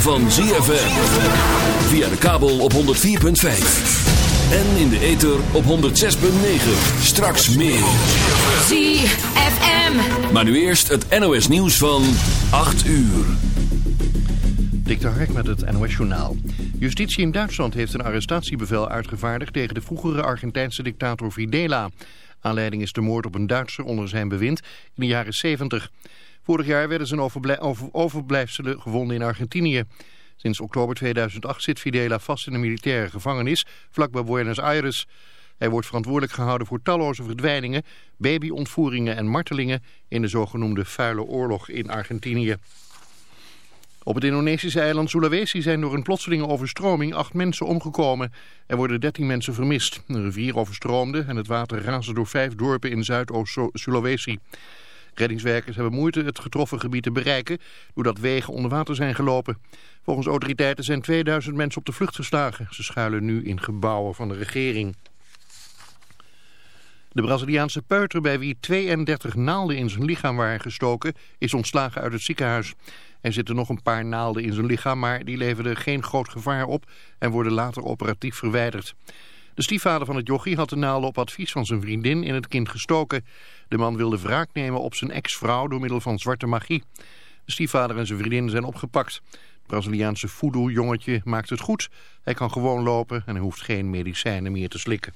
van ZFM. Via de kabel op 104.5. En in de ether op 106.9. Straks meer. ZFM. Maar nu eerst het NOS nieuws van 8 uur. Dik Hark met het NOS journaal. Justitie in Duitsland heeft een arrestatiebevel uitgevaardigd tegen de vroegere Argentijnse dictator Videla. Aanleiding is de moord op een Duitser onder zijn bewind in de jaren 70. Vorig jaar werden zijn overblijfselen gevonden in Argentinië. Sinds oktober 2008 zit Fidela vast in een militaire gevangenis vlakbij Buenos Aires. Hij wordt verantwoordelijk gehouden voor talloze verdwijningen, babyontvoeringen en martelingen in de zogenoemde vuile oorlog in Argentinië. Op het Indonesische eiland Sulawesi zijn door een plotselinge overstroming acht mensen omgekomen. Er worden dertien mensen vermist. Een rivier overstroomde en het water raasde door vijf dorpen in Zuidoost-Sulawesi. Reddingswerkers hebben moeite het getroffen gebied te bereiken doordat wegen onder water zijn gelopen. Volgens autoriteiten zijn 2000 mensen op de vlucht geslagen. Ze schuilen nu in gebouwen van de regering. De Braziliaanse peuter bij wie 32 naalden in zijn lichaam waren gestoken is ontslagen uit het ziekenhuis. Er zitten nog een paar naalden in zijn lichaam, maar die leverden geen groot gevaar op en worden later operatief verwijderd. De stiefvader van het jochie had de naalden op advies van zijn vriendin in het kind gestoken. De man wilde wraak nemen op zijn ex-vrouw door middel van zwarte magie. De stiefvader en zijn vriendin zijn opgepakt. Het Braziliaanse voodoo-jongetje maakt het goed. Hij kan gewoon lopen en hij hoeft geen medicijnen meer te slikken.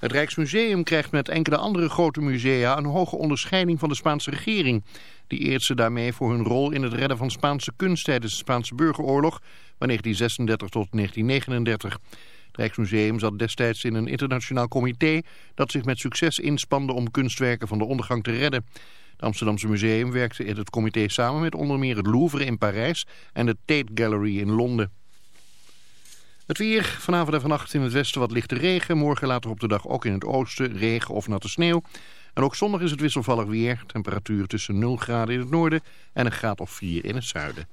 Het Rijksmuseum krijgt met enkele andere grote musea een hoge onderscheiding van de Spaanse regering. Die eert ze daarmee voor hun rol in het redden van Spaanse kunst tijdens de Spaanse burgeroorlog van 1936 tot 1939. Rijksmuseum zat destijds in een internationaal comité dat zich met succes inspande om kunstwerken van de ondergang te redden. Het Amsterdamse museum werkte in het comité samen met onder meer het Louvre in Parijs en de Tate Gallery in Londen. Het weer, vanavond en vannacht in het westen wat lichte regen. Morgen later op de dag ook in het oosten regen of natte sneeuw. En ook zondag is het wisselvallig weer. Temperatuur tussen 0 graden in het noorden en een graad of 4 in het zuiden.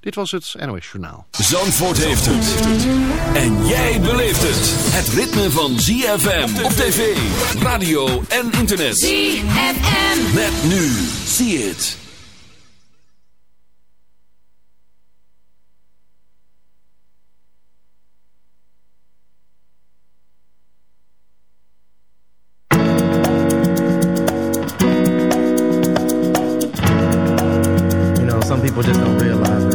Dit was het NOS Journaal. Zandvoort heeft het. En jij beleeft het. Het ritme van ZFM op tv, radio en internet. ZFM. Met nu. See it. You know, some people just don't realize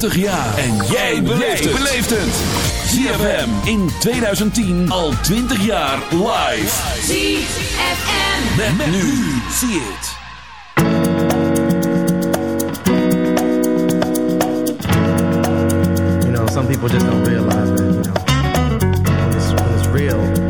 20 jaar. En jij beleeft het. ZFM in 2010 al 20 jaar live. ZFM. Met, met nu. Zie het. You know, some people just don't realize that, you know, when it's, when it's real,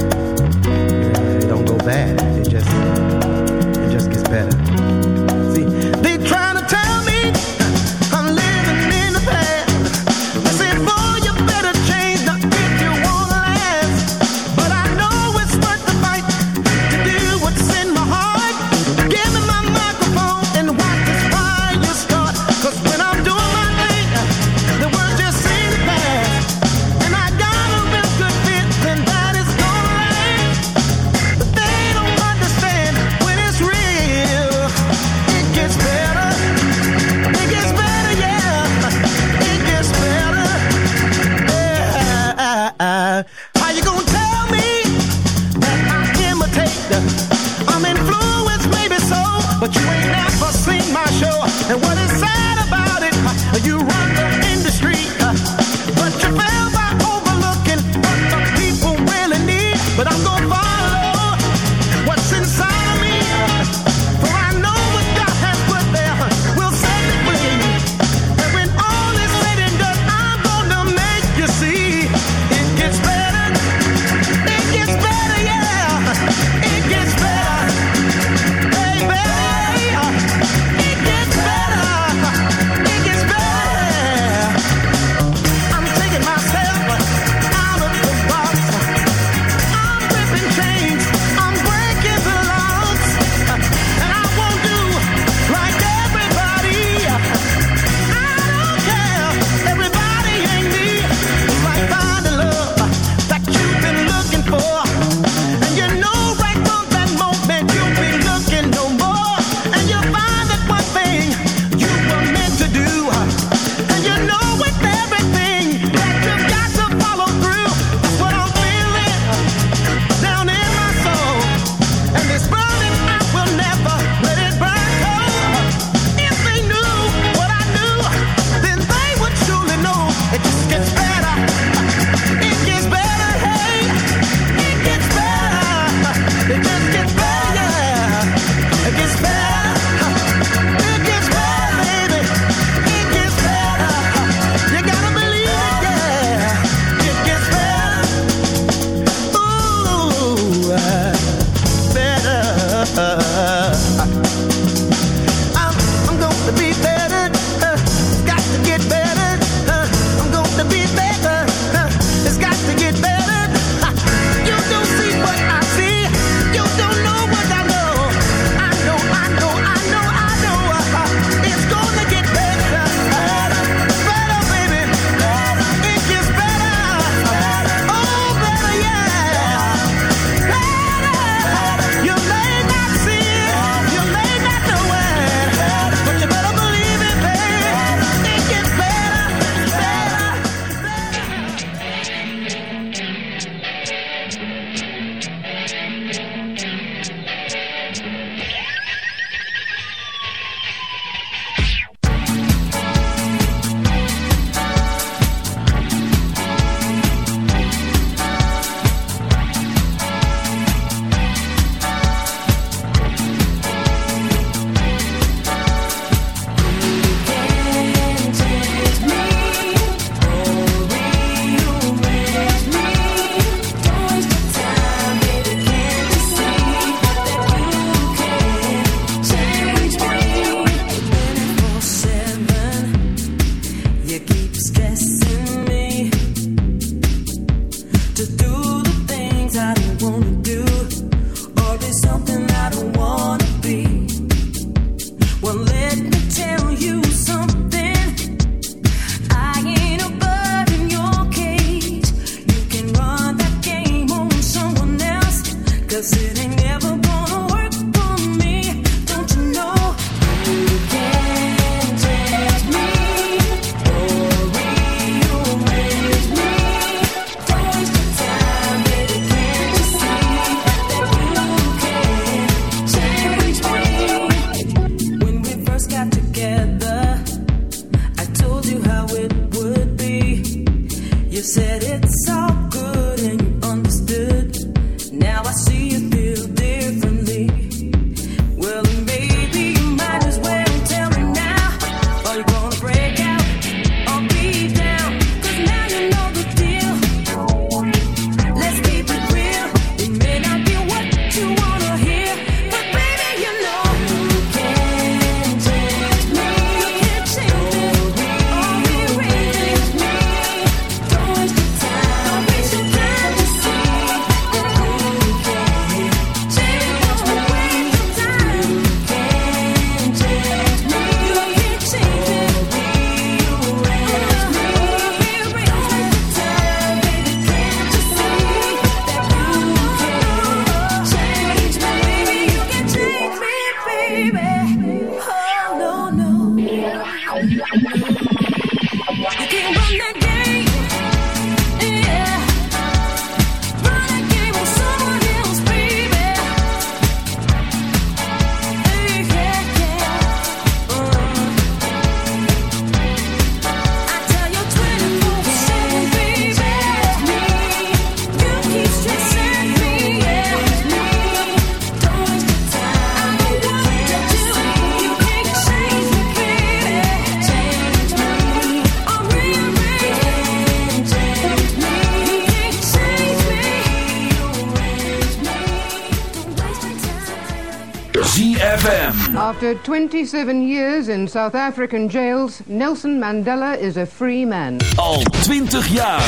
After 27 years in South African jails, Nelson Mandela is a free man. Al 20 jaar.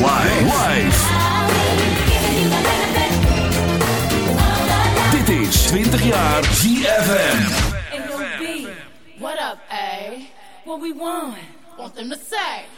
Wife. Dit is 20 jaar ZFM. What up, eh? What we want? Want them to say.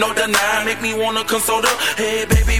No deny, make me wanna console her. Hey, baby,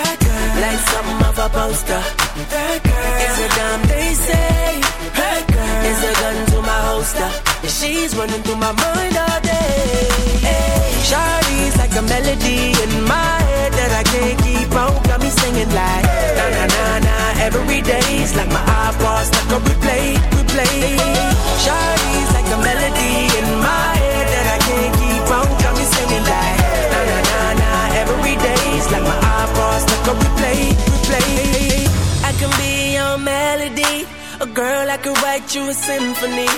That girl, like something of a poster. That girl, is a damn they say. That girl, is a gun to my holster. She's running through my mind all day. Hey, Shawty's like a melody in my head that I can't keep on. Got me singing like na na na na. Every day's like my iPod stuck on replay, replay. Shawty's like a melody in my head that I can't keep on. Got me singing like na na na na. Every day's like my on replay, replay. I can be your melody. A girl I could write you a symphony.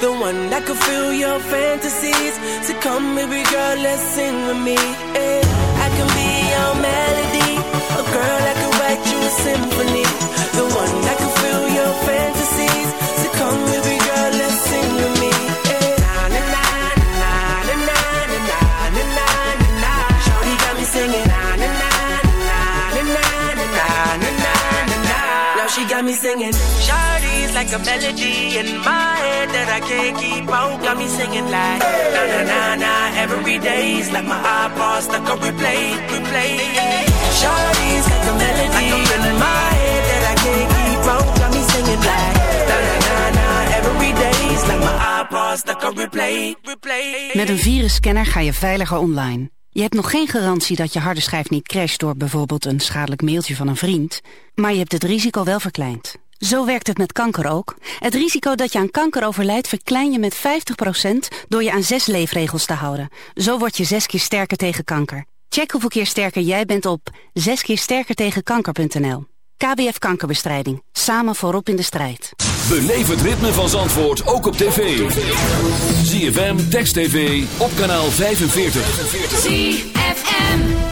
The one that could fill your fantasies. So come, baby girl, let's sing with me. eh. I can be your melody. A girl I could write you a symphony. The one that singing. Shawty's like a melody in my head that I can't keep out. Got me singing like na na na na. Every day's like my iPod stuck on replay, replay. Shawty's like a melody in my head that I can't keep out. Got me singing like na na na. Every day's like my iPod stuck on replay, replay. Met een virusscanner ga je veiliger online. Je hebt nog geen garantie dat je harde schijf niet crasht door bijvoorbeeld een schadelijk mailtje van een vriend. Maar je hebt het risico wel verkleind. Zo werkt het met kanker ook. Het risico dat je aan kanker overlijdt verklein je met 50% door je aan zes leefregels te houden. Zo word je zes keer sterker tegen kanker. Check hoeveel keer sterker jij bent op zeskeersterkertegenkanker.nl. KBF Kankerbestrijding. Samen voorop in de strijd. Beleef het ritme van Zandvoort ook op tv. ZFM, Text TV, op kanaal 45. ZFM.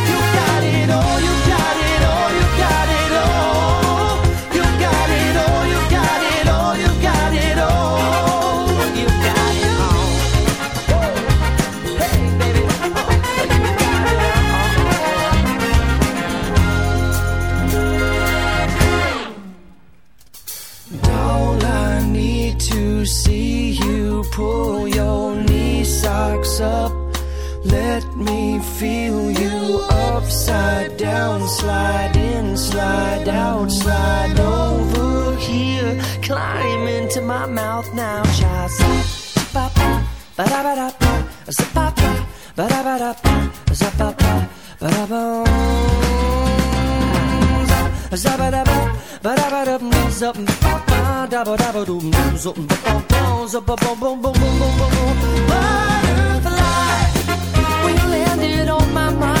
Out, slide over here. Climb into my mouth now, child. Ba ba ba da ba da ba, ba ba da ba da ba, ba ba ba da ba. Zabba-dabba, ba-dabba-dum, zup, ba-ba, dabba-dabba-dum, zup, ba-ba-ba, zup-ba-bum-bum-bum-bum-bum-bum. Butterfly, when you landed on my mind,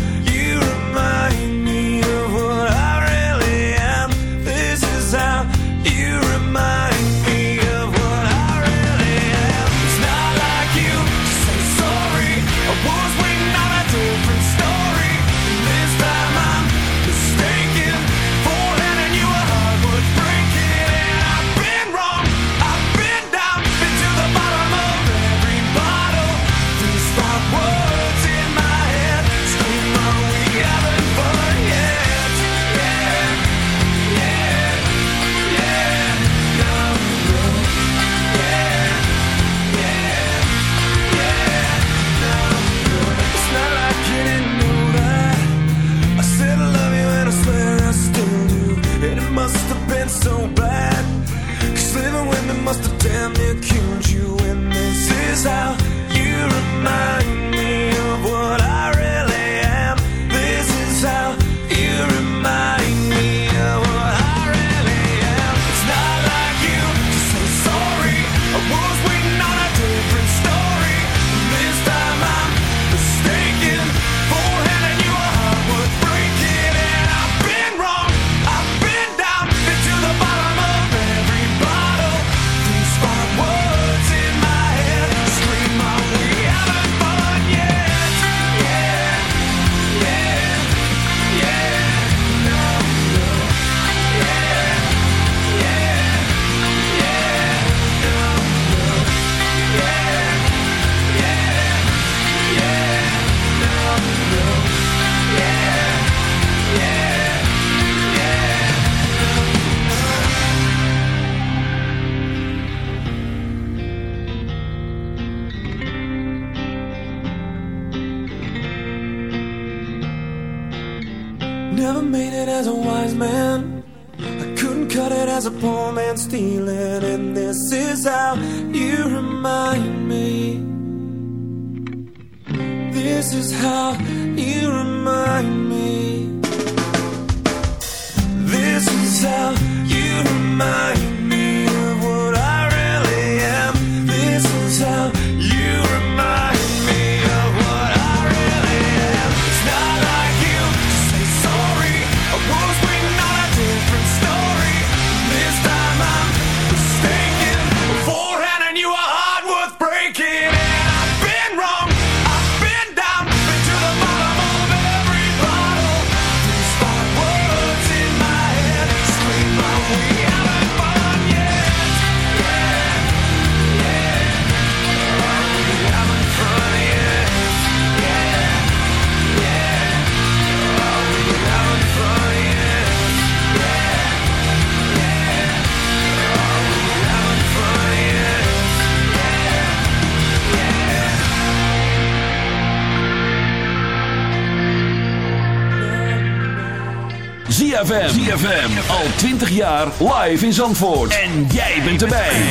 ZFM. Al 20 jaar live in Zandvoort. En jij bent erbij. I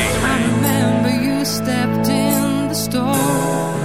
remember you stepped in the store.